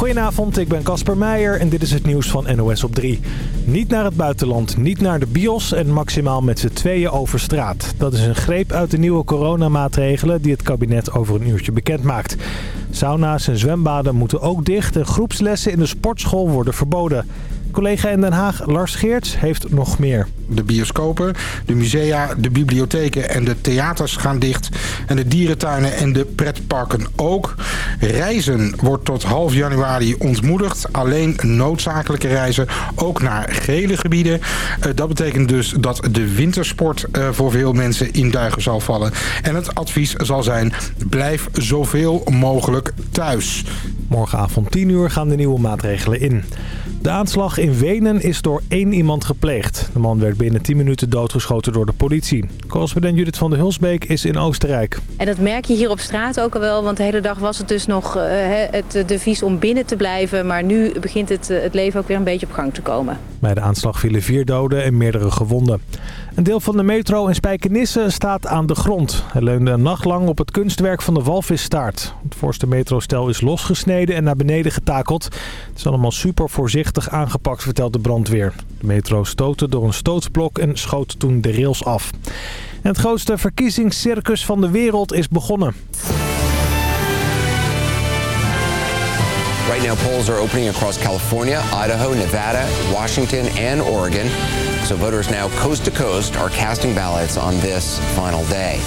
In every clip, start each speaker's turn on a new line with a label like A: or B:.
A: Goedenavond, ik ben Casper Meijer en dit is het nieuws van NOS op 3. Niet naar het buitenland, niet naar de bios en maximaal met z'n tweeën over straat. Dat is een greep uit de nieuwe coronamaatregelen die het kabinet over een uurtje bekend maakt. Sauna's en zwembaden moeten ook dicht en groepslessen in de sportschool worden verboden. Collega in Den Haag, Lars Geerts, heeft nog meer.
B: De bioscopen, de musea, de bibliotheken en de theaters gaan dicht. En de dierentuinen en de pretparken ook. Reizen wordt tot half januari ontmoedigd. Alleen noodzakelijke reizen, ook naar gele gebieden. Uh, dat betekent dus dat de wintersport uh, voor veel mensen in duigen zal vallen. En het advies zal zijn, blijf zoveel mogelijk thuis.
A: Morgenavond 10 uur gaan de nieuwe maatregelen in. De aanslag in Wenen is door één iemand gepleegd. De man werd binnen 10 minuten doodgeschoten door de politie. Correspondent Judith van der Hulsbeek is in Oostenrijk.
C: En dat merk je hier op straat ook al wel, want de hele dag was het dus nog uh, het devies om binnen te blijven. Maar nu begint het, uh, het leven ook weer een beetje op gang te komen.
A: Bij de aanslag vielen vier doden en meerdere gewonden. Een deel van de metro in Spijkenisse staat aan de grond. Hij leunde een op het kunstwerk van de walvisstaart. Het voorste metrostel is losgesneden en naar beneden getakeld. Het is allemaal super voorzichtig aangepakt, vertelt de brandweer. De metro stootte door een stootsblok en schoot toen de rails af. En het grootste verkiezingscircus van de wereld is begonnen.
D: Right now, polls are opening across California, Idaho, Nevada, Washington, and Oregon. So voters now coast to coast are casting ballots on this final day.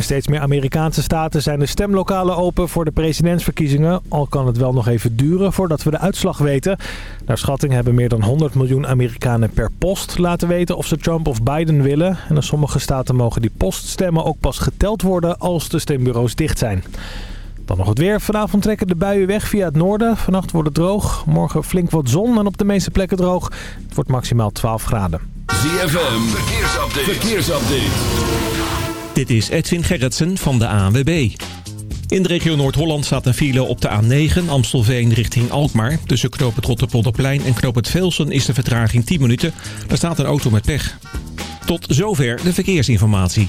A: Steeds meer Amerikaanse staten zijn de stemlokalen open voor de presidentsverkiezingen. Al kan het wel nog even duren voordat we de uitslag weten. Naar schatting hebben meer dan 100 miljoen Amerikanen per post laten weten of ze Trump of Biden willen. En in sommige staten mogen die poststemmen ook pas geteld worden als de stembureaus dicht zijn. Dan nog het weer. Vanavond trekken de buien weg via het noorden. Vannacht wordt het droog. Morgen flink wat zon en op de meeste plekken droog. Het wordt maximaal 12 graden.
E: ZFM, verkeersupdate. verkeersupdate.
F: Dit is Edwin Gerritsen van de ANWB. In de regio Noord-Holland staat een file op de A9 Amstelveen richting Alkmaar. Tussen knoop het Rotterpolderplein en knoop het Velsen is de vertraging 10 minuten. Daar staat een auto met pech. Tot zover de verkeersinformatie.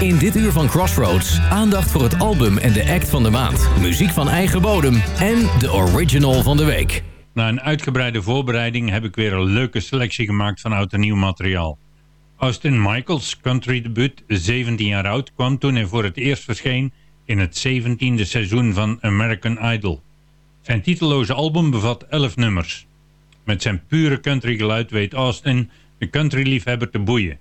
G: In dit uur van Crossroads, aandacht voor het album en de act van de maand. Muziek van eigen bodem en de original van de week.
H: Na een uitgebreide voorbereiding heb ik weer een leuke selectie gemaakt van oud en nieuw materiaal. Austin Michaels country debuut, 17 jaar oud, kwam toen hij voor het eerst verscheen in het 17e seizoen van American Idol. Zijn titelloze album bevat 11 nummers. Met zijn pure country geluid weet Austin de countryliefhebber te boeien.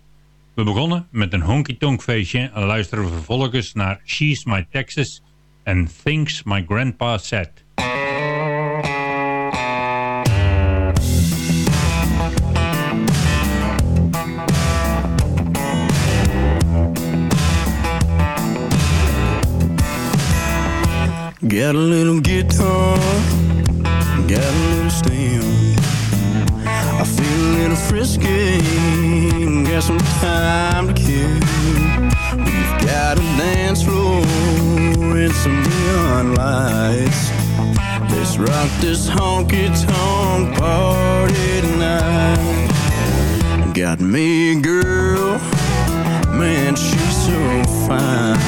H: We begonnen met een honky-tonk feestje en luisteren vervolgens naar She's My Texas en Things My Grandpa Said.
I: Got a little guitar. I feel a little frisky, got some time to kill. We've got a dance floor and some neon lights. Let's rock this honky tonk party tonight. Got me a girl, man, she's so fine.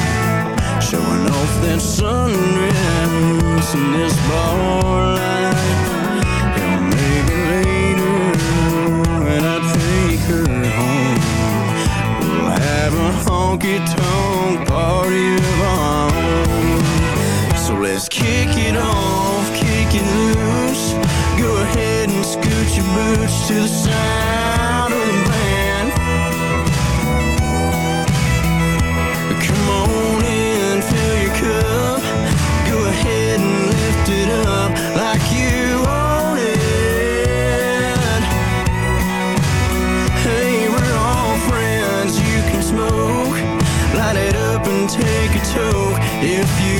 I: Showing off that sundress in this bar light. Her home. We'll have a honky tonk party of our own. So let's kick it off, kick it loose. Go ahead and scoot your boots to the sound if you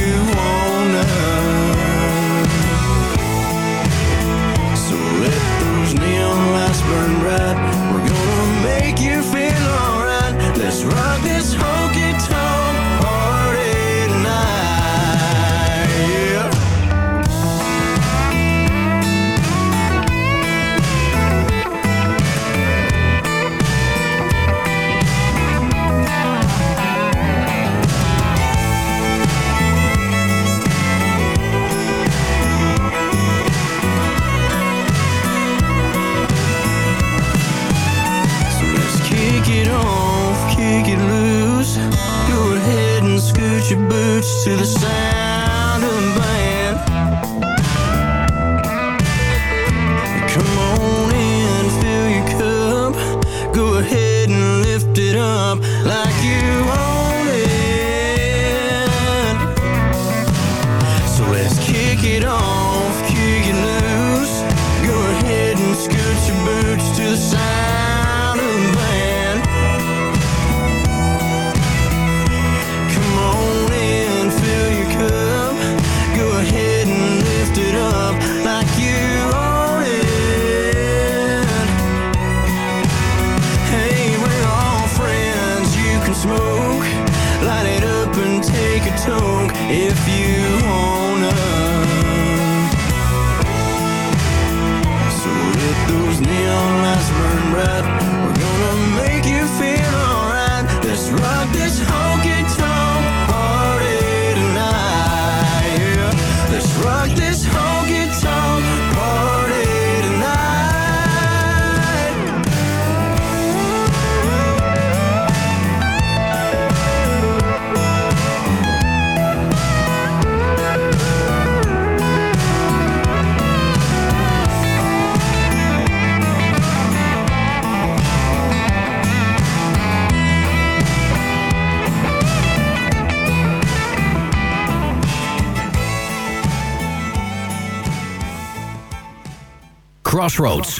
G: Crossroads.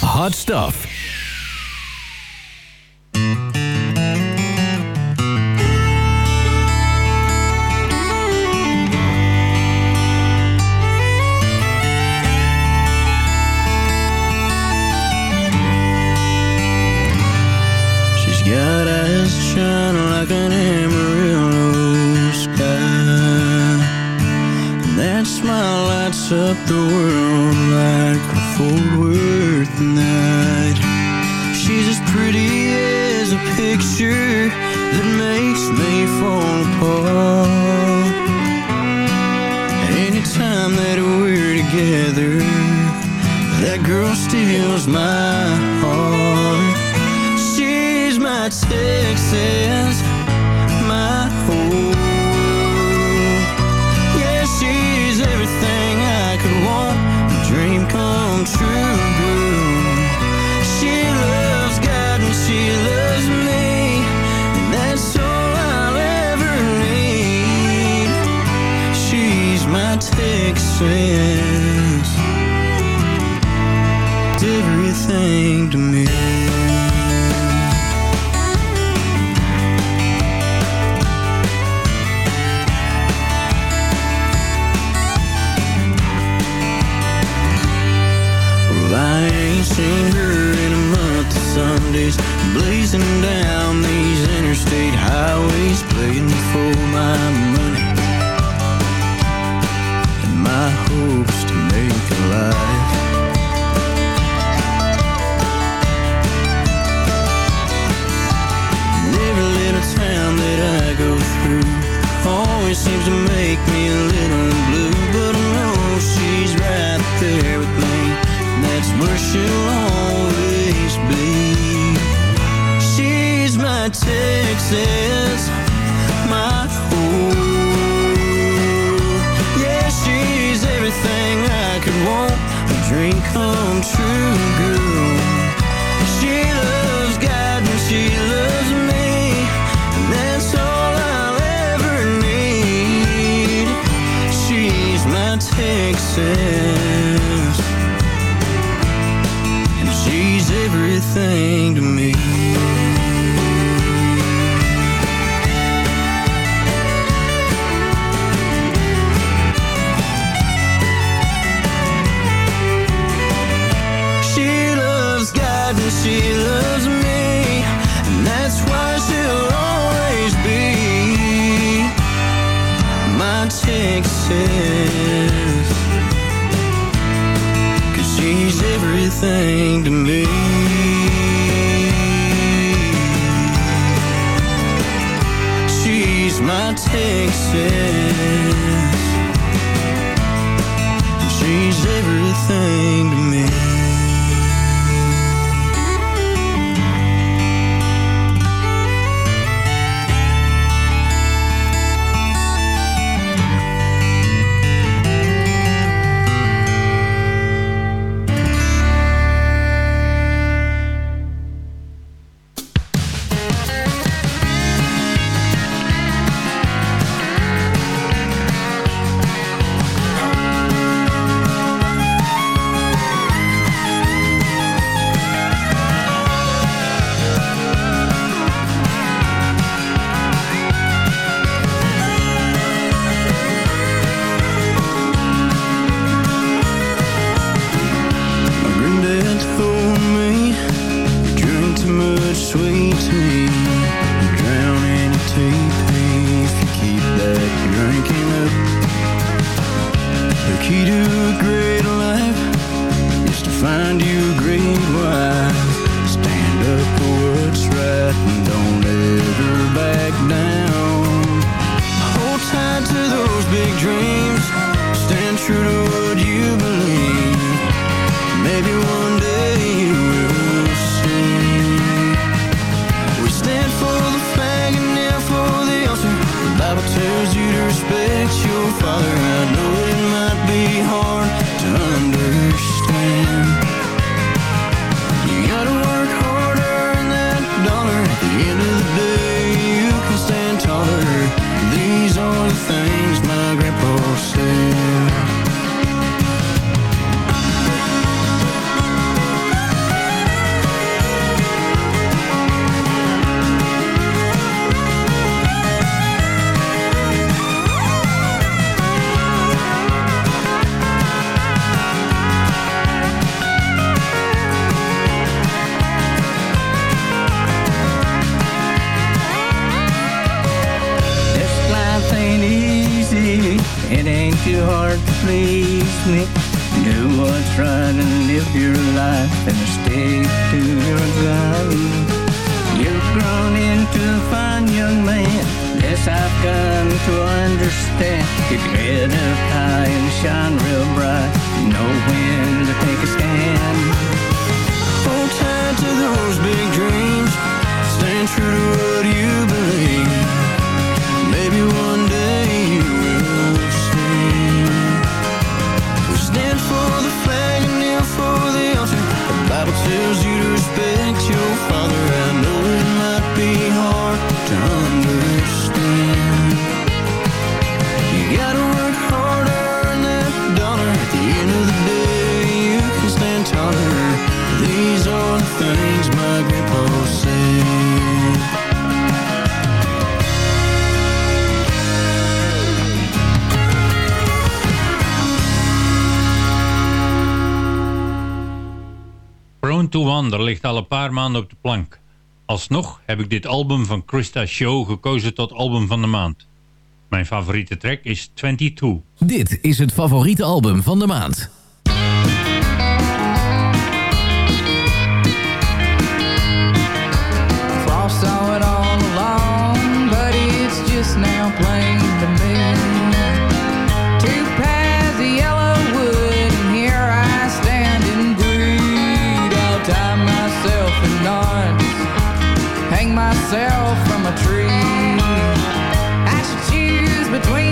G: Hot stuff.
J: Please me, Do what's right and live your life and stick to your gun. You've grown into a fine young man. Yes, I've come to understand. Keep your head up high and shine real bright. Know when to take a stand.
I: Hold tight to those big dreams. Stand true to what you believe to
H: Wander ligt al een paar maanden op de plank. Alsnog heb ik dit album van Christa Show gekozen tot album van de maand. Mijn favoriete track is 22.
G: Dit is het favoriete album van de maand.
K: Along, but it's just now myself from a tree. I should choose between.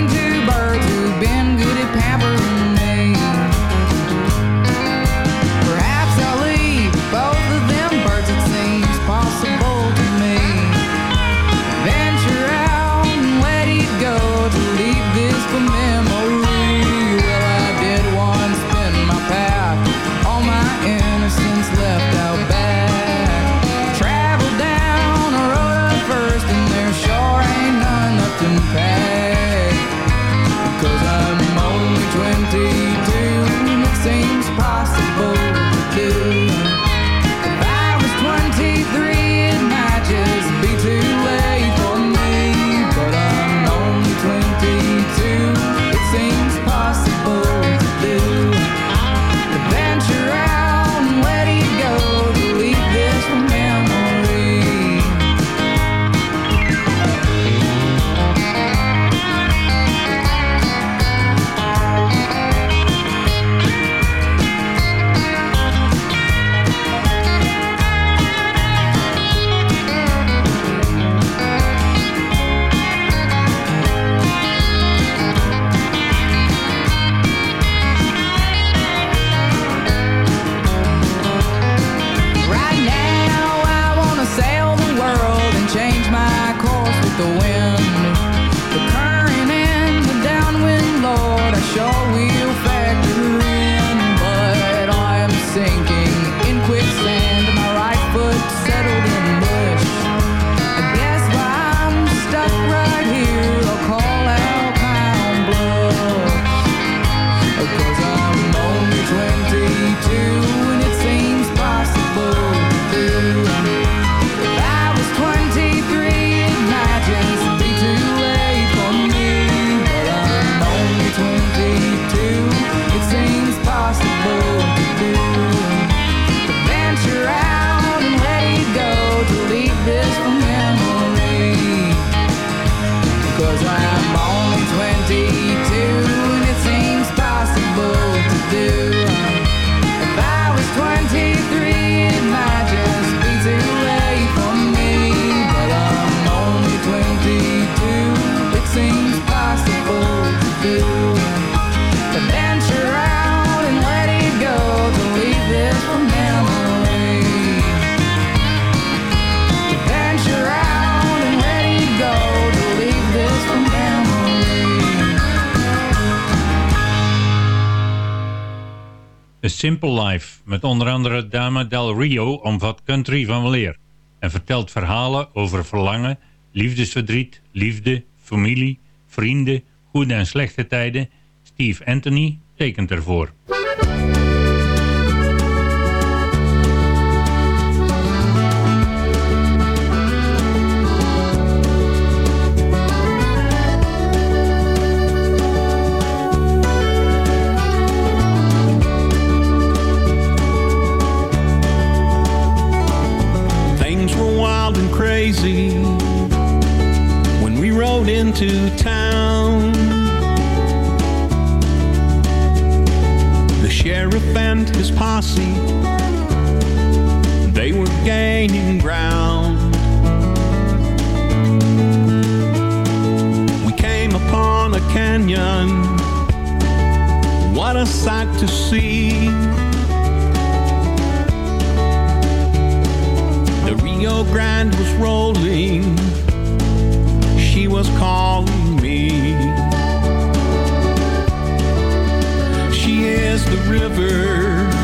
H: Simple Life met onder andere Dama Del Rio omvat country van weleer en vertelt verhalen over verlangen, liefdesverdriet, liefde, familie, vrienden, goede en slechte tijden. Steve Anthony tekent ervoor.
L: to town. The sheriff and his posse, they were gaining ground. We came upon a canyon, what a sight to see. The Rio Grande was rolling was calling me. She is the river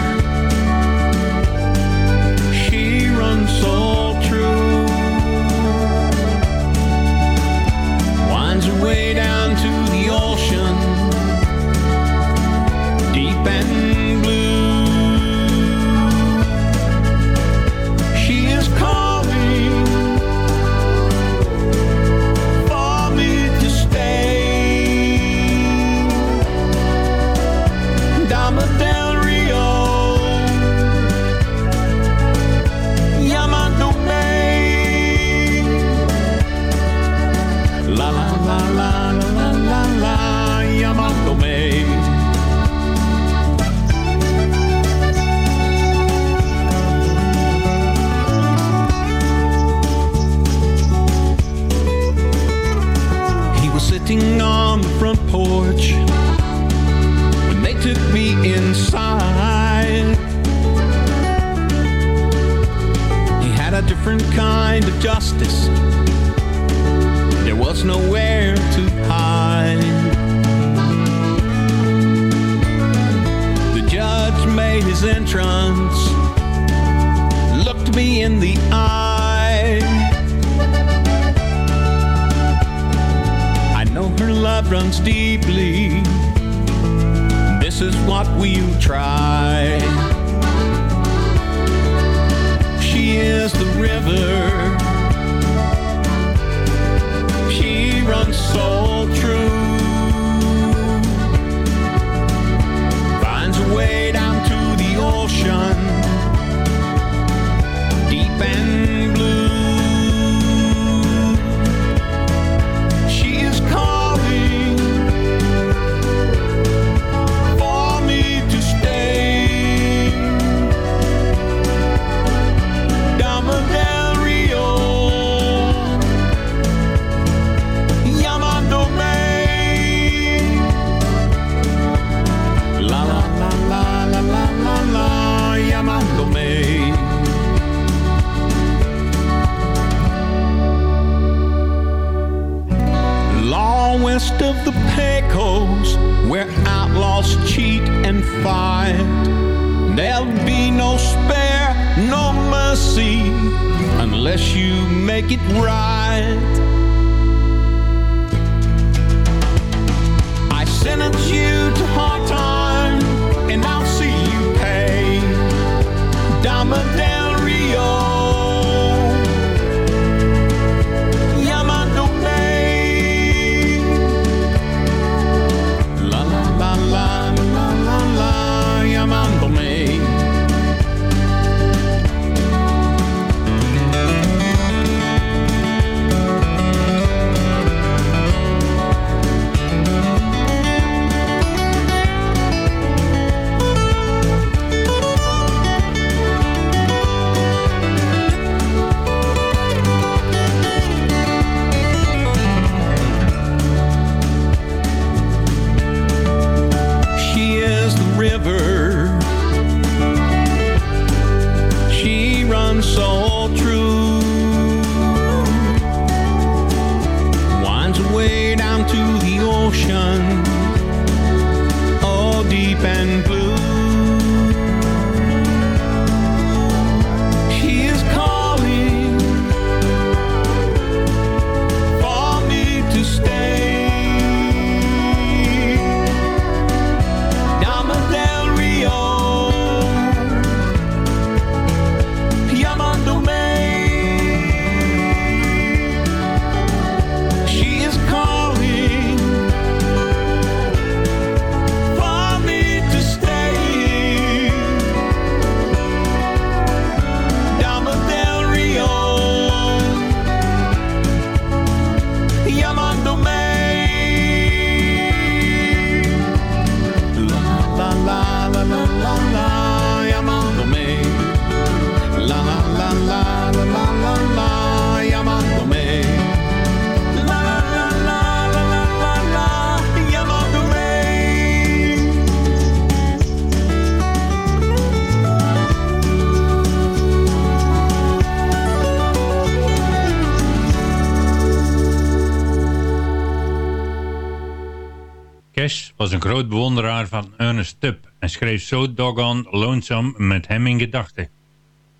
M: Cash was een groot bewonderaar van Ernest Tubb en schreef So Doggone Lonesome met hem in gedachten.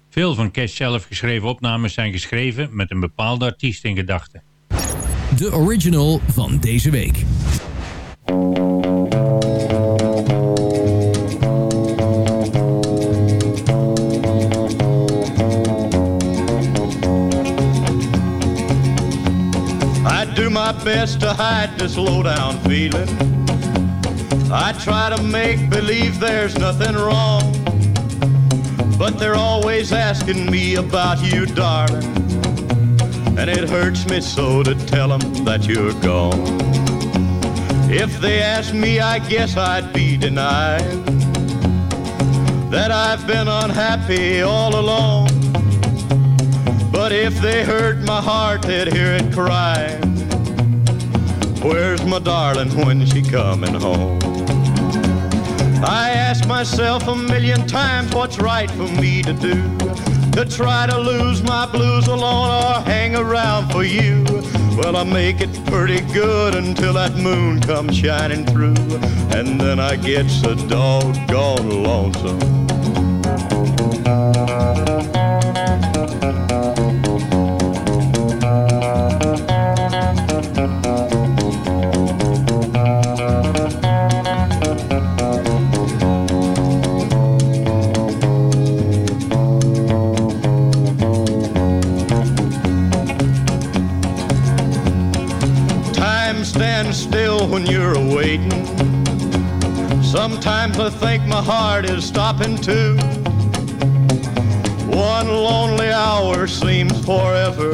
M: Veel van Cash zelf geschreven opnames zijn geschreven met een bepaalde artiest in gedachten.
N: De original van deze week.
O: I do my best to hide this low down feeling. I try to make believe there's nothing wrong. But they're always asking me about you, darling. And it hurts me so to tell them that you're gone. If they asked me, I guess I'd be denied that I've been unhappy all along. But if they heard my heart, they'd hear it cry. Where's my darling when she coming home? I ask myself a million times what's right for me to do. To try to lose my blues alone or hang around for you. Well, I make it pretty good until that moon comes shining through. And then I get so doggone lonesome. When you're awaiting. Sometimes I think my heart is stopping too. One lonely hour seems forever.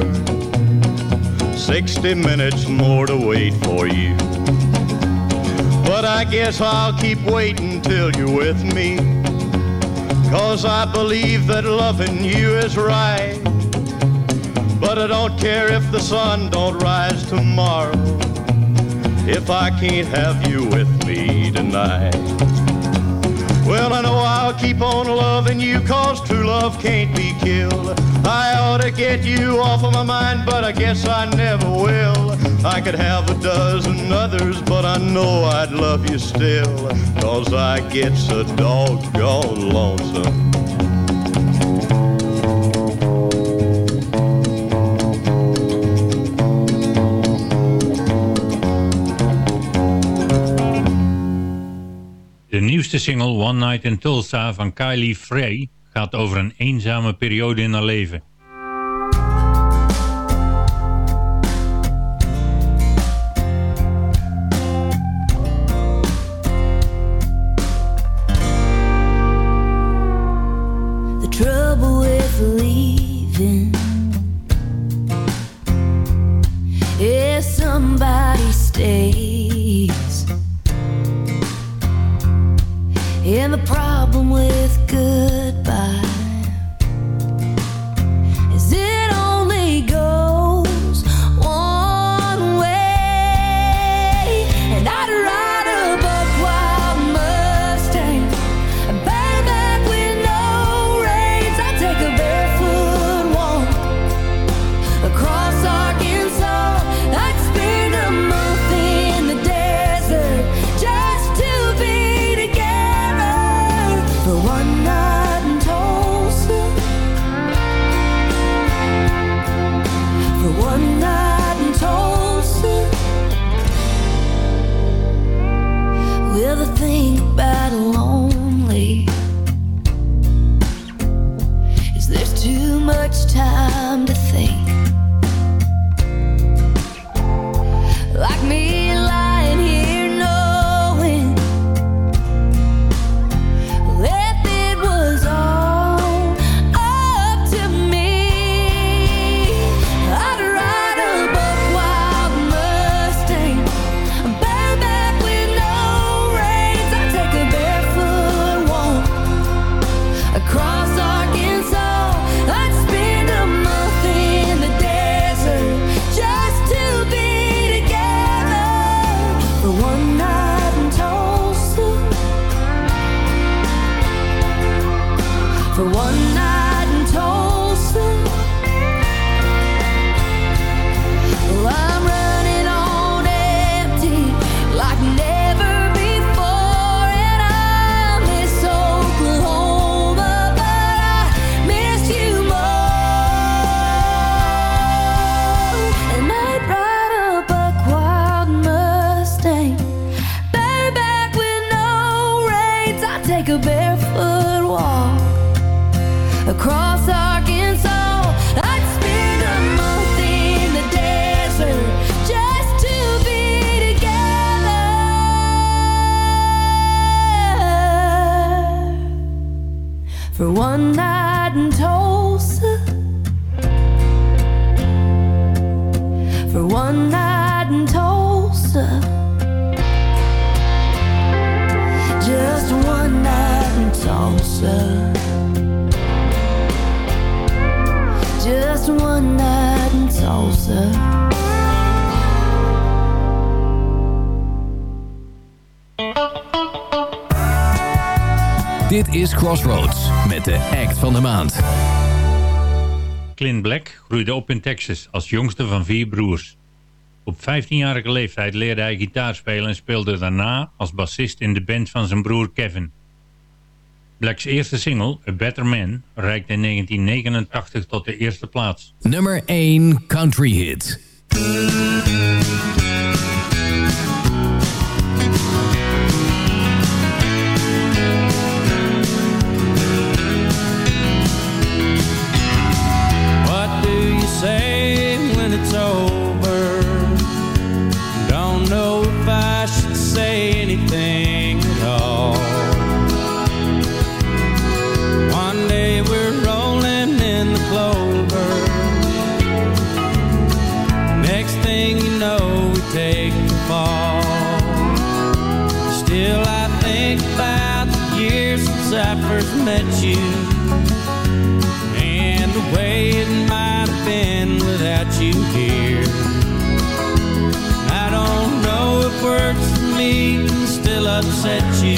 O: Sixty minutes more to wait for you. But I guess I'll keep waiting till you're with me. Cause I believe that loving you is right. But I don't care if the sun don't rise tomorrow. If I can't have you with me tonight. Well, I know I'll keep on loving you cause true love can't be killed. I ought to get you off of my mind, but I guess I never will. I could have a dozen others, but I know I'd love you still. Cause I get so doggone lonesome.
M: Nieuwste single One Night in Tulsa van Kylie Frey gaat over een eenzame periode in haar leven.
N: Crossroads met de act van de maand.
H: Clint Black groeide op in Texas als jongste van vier broers. Op 15-jarige leeftijd leerde hij gitaar spelen en speelde daarna als bassist in de band van zijn broer Kevin. Blacks eerste single, A Better Man, reikte in 1989 tot de eerste plaats.
N: Nummer 1 Country Hit.
P: Met you and the way it might have been without you here. I don't know if words for me can still upset you,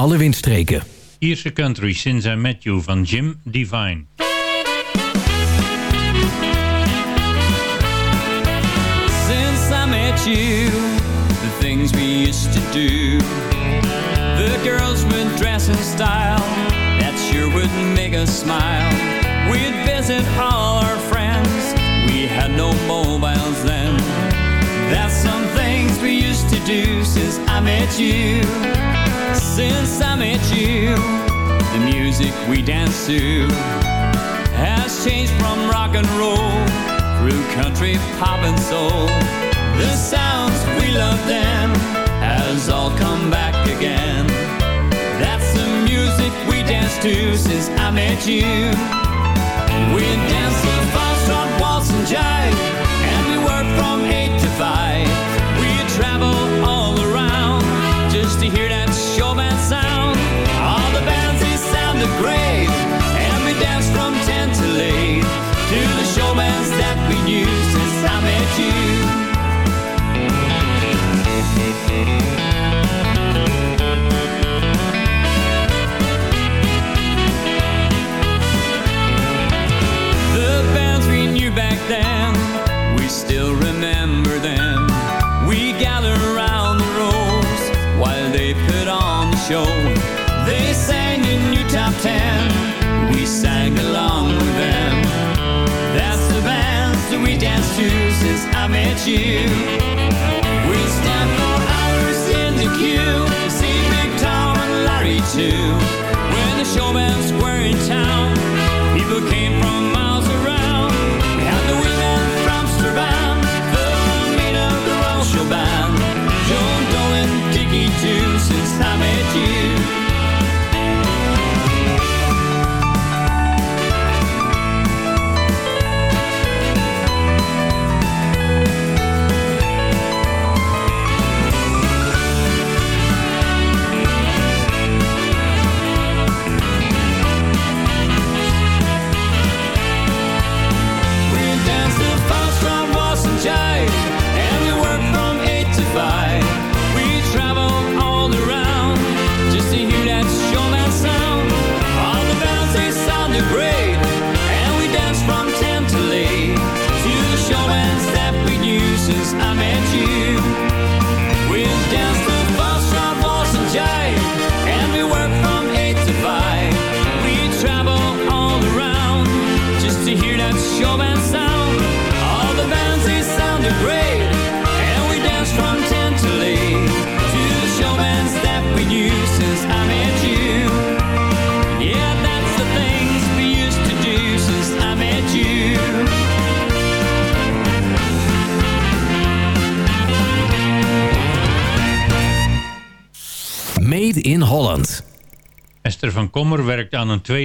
N: alle windstreken.
H: Ierse Country Since I Met You van Jim Divine.
Q: Since I met you, the things we used to do, the girls would dress in style that sure would make us smile. We'd visit all our friends, we had no mobiles then. That's some things we used to do since I met you. since I met you. The music we dance to has changed from rock and roll through country, pop and soul. The sounds we love then has all come back again. That's the music we dance to since I met you. We dance the foxtrot waltz
P: and jive, and we worked from eight to five. We travel all around just to hear showman's that we knew since I met you. The bands we knew back then, we still remember them. We gather around the rows while they put on the show. They sang a new top ten, we sang along with them. That's the bands that we danced to since I met you. We stand for hours in the queue see Big Tom and Larry too. When the showman's were in town, people came from miles around. We had the women from Strabane, the Mina, the Royal Band, Joe Dolan, Dickie too, since I met you.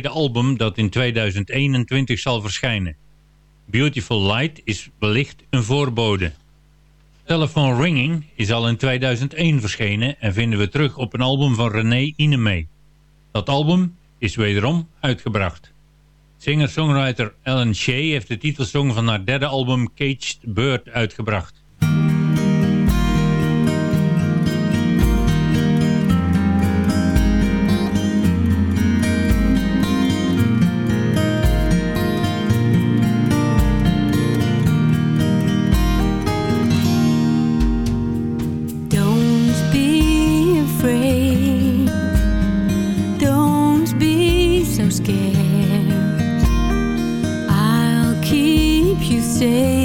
H: Tweede album dat in 2021 zal verschijnen. Beautiful Light is wellicht een voorbode. Telephone Ringing is al in 2001 verschenen en vinden we terug op een album van René Inemee. Dat album is wederom uitgebracht. Singer-songwriter Ellen Shea heeft de titelsong van haar derde album Caged Bird uitgebracht.
R: Keep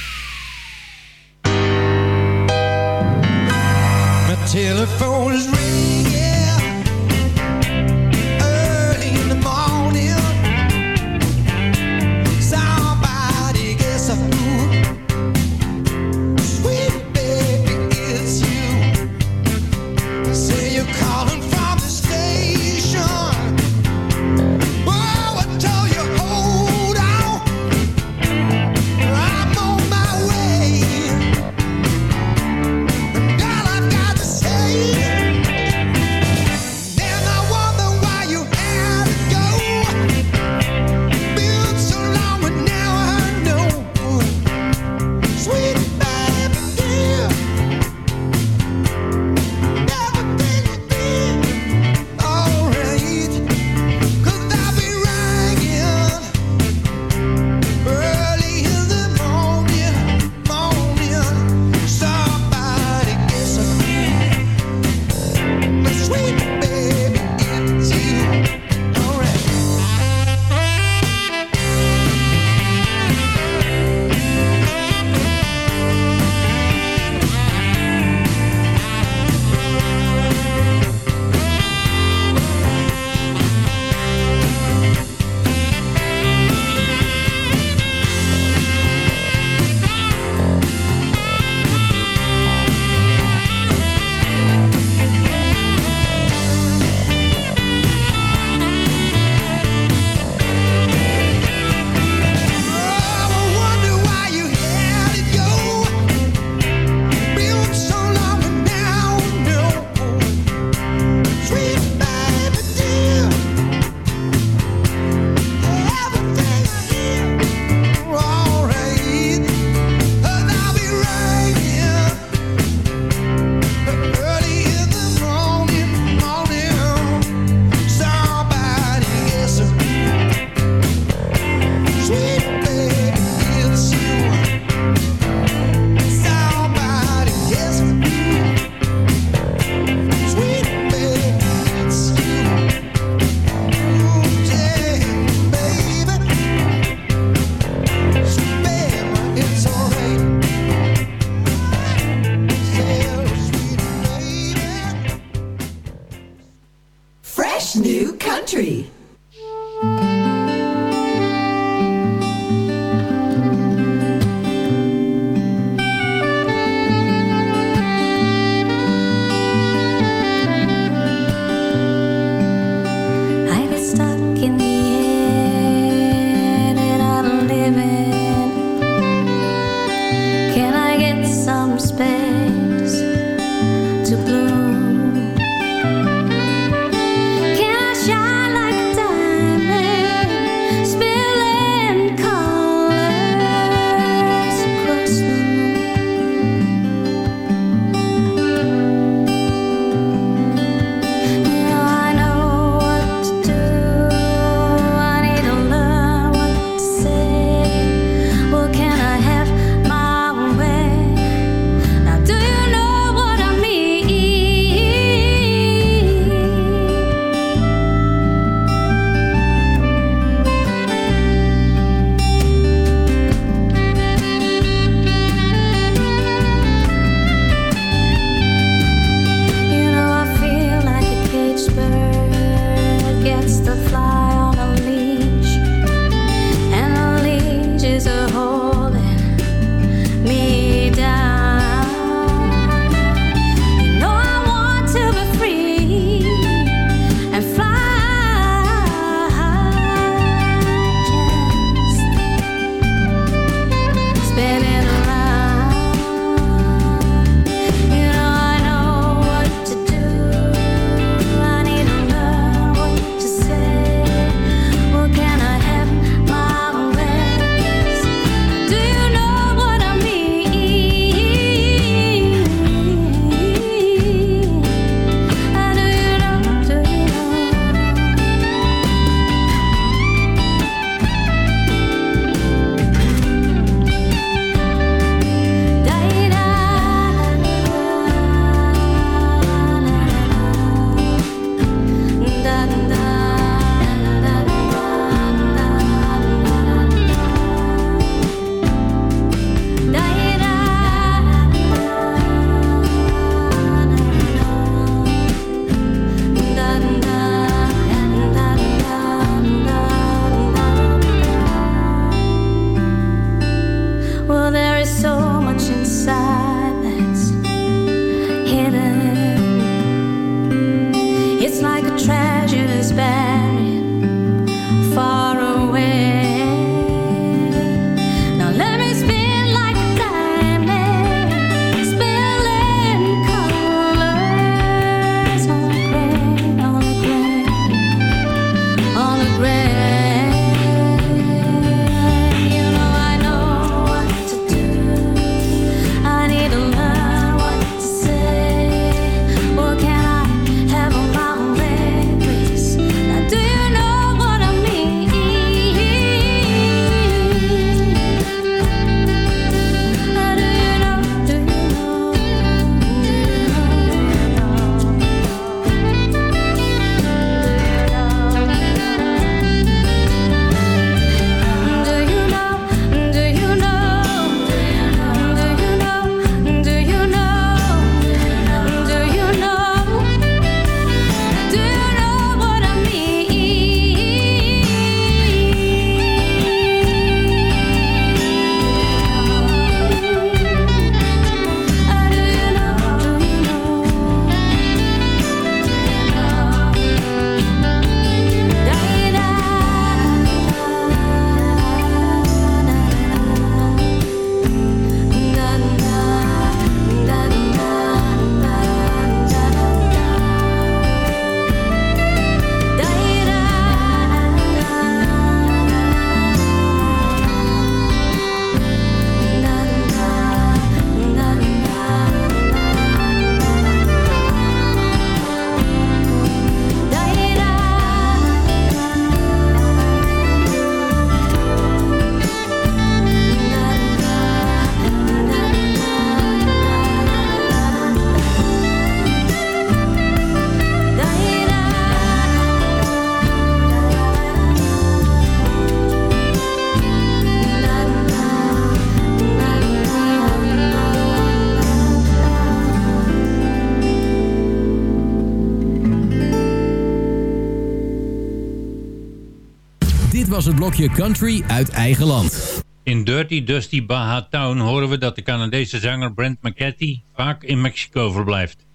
G: blokje country uit eigen land.
H: In Dirty Dusty Baja Town horen we dat de Canadese zanger Brent McCarthy vaak in Mexico verblijft.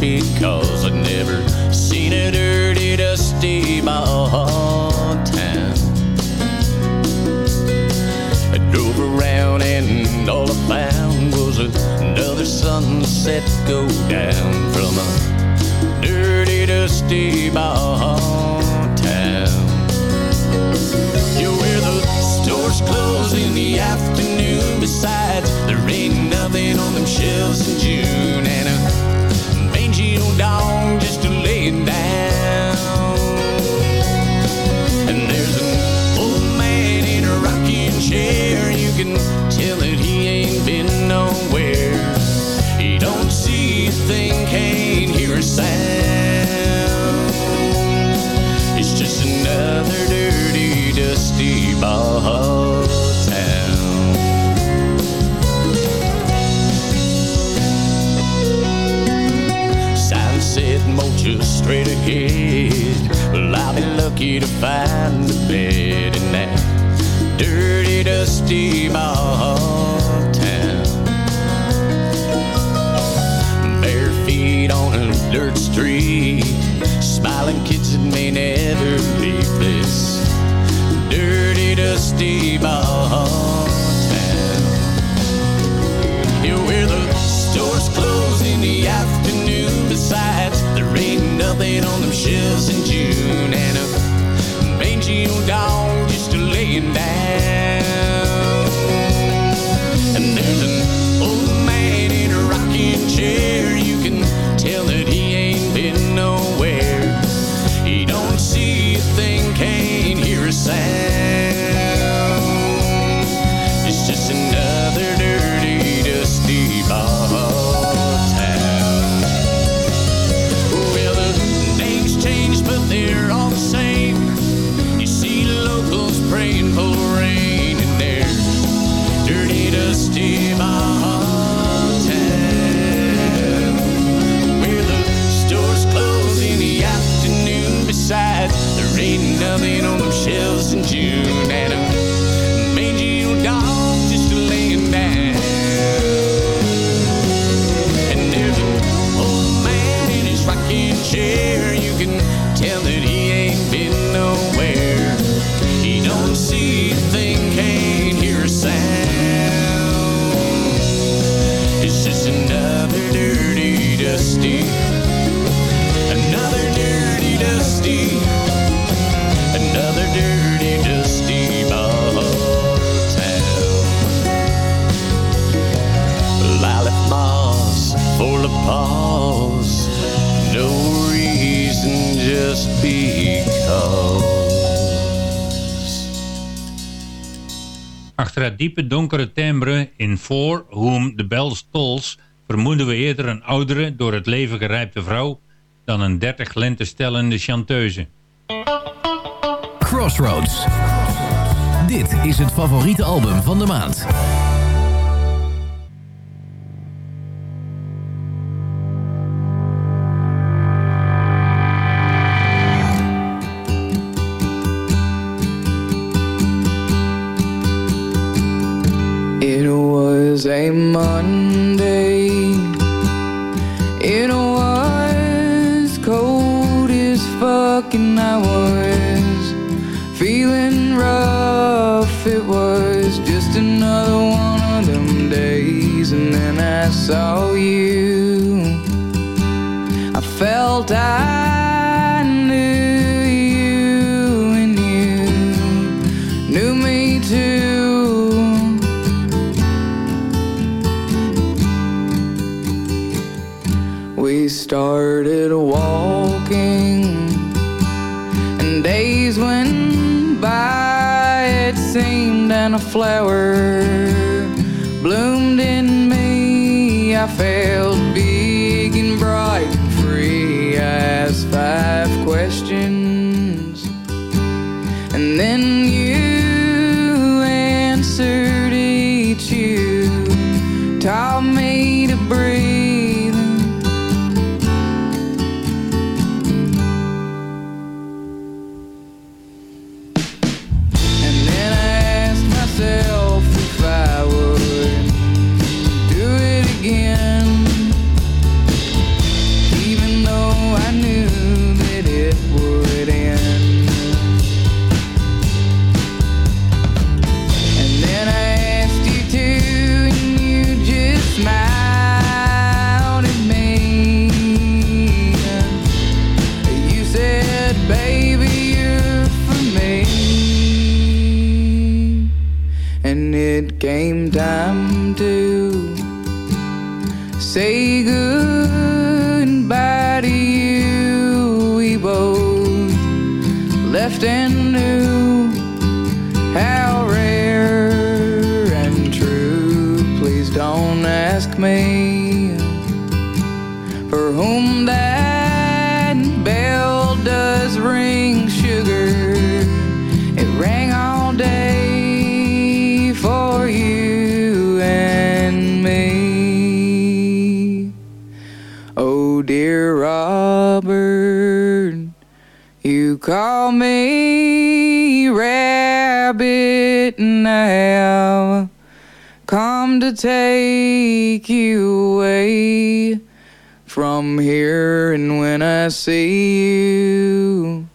I: because Town. I drove around and all I found was another sunset go down from a dirty, dusty bar town. You where the stores close in the afternoon. Besides, there ain't nothing on them shelves in June, and a mangy old dog
H: diepe donkere timbre in For Whom the Bell Tolls vermoeden we eerder een oudere, door het leven gerijpte vrouw dan een dertig lente stellende chanteuse.
G: Crossroads. Dit is het favoriete album van de maand.
K: started walking, and days went by, it seemed, and a flower bloomed in me. I felt big and bright and free. I asked five questions, and then you answered each you. Tower me Rabbit, have come to take you away from here. And when I see you,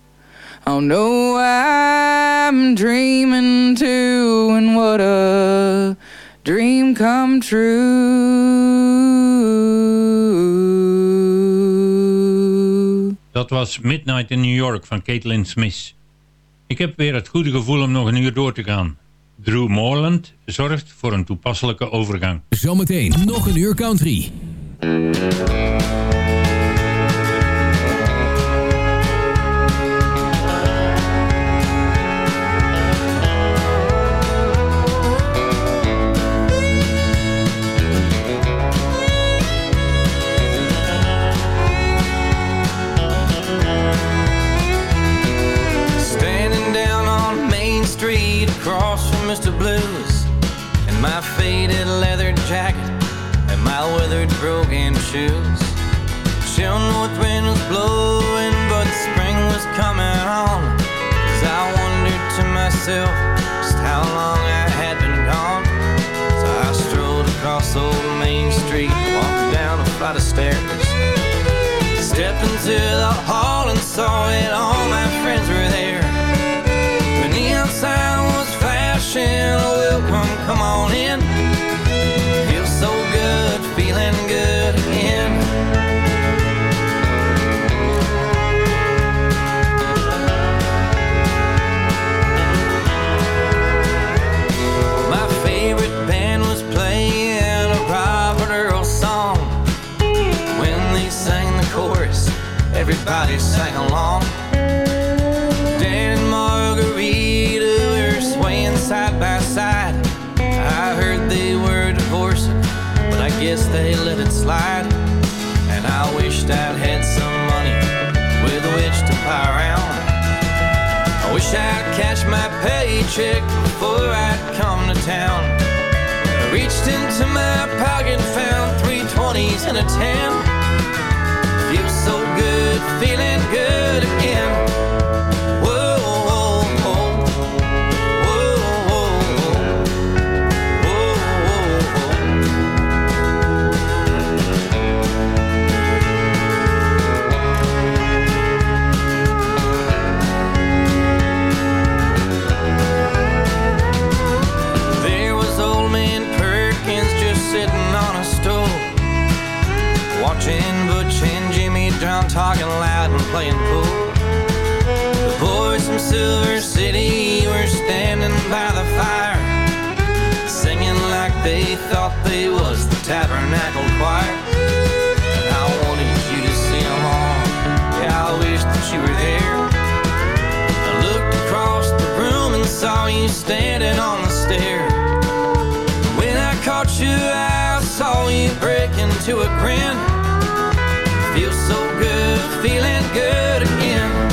K: I'll know I'm dreaming too, and what a dream come true.
H: Dat was Midnight in New York van Caitlin Smith. Ik heb weer het goede gevoel om nog een uur door te gaan. Drew Moreland zorgt voor een toepasselijke overgang.
N: Zometeen nog een uur country.
P: My faded leather jacket and my weathered broken shoes. Chill north wind was blowing, but spring was coming on. As I wondered to myself just how long I had been gone. So I strolled across old Main Street, walked down a flight of stairs. Stepped into the hall and saw it all my friends were there. everybody sang along. Dan and Margarita were swaying side by side. I heard they were divorcing, but I guess they let it slide. And I wished I'd had some money with which to buy around. I wish I'd catch my paycheck before I'd come to town. I reached into my pocket and found 320s and a 10 feeling good again. Talking loud and playing pool. The boys from Silver City were standing by the fire, singing like they thought they was the Tabernacle Choir. And I wanted you to see them all. Yeah, I wish that you were there. I looked across the room and saw you standing on the stair. When I caught you, I saw you break into a grin good, feeling good again.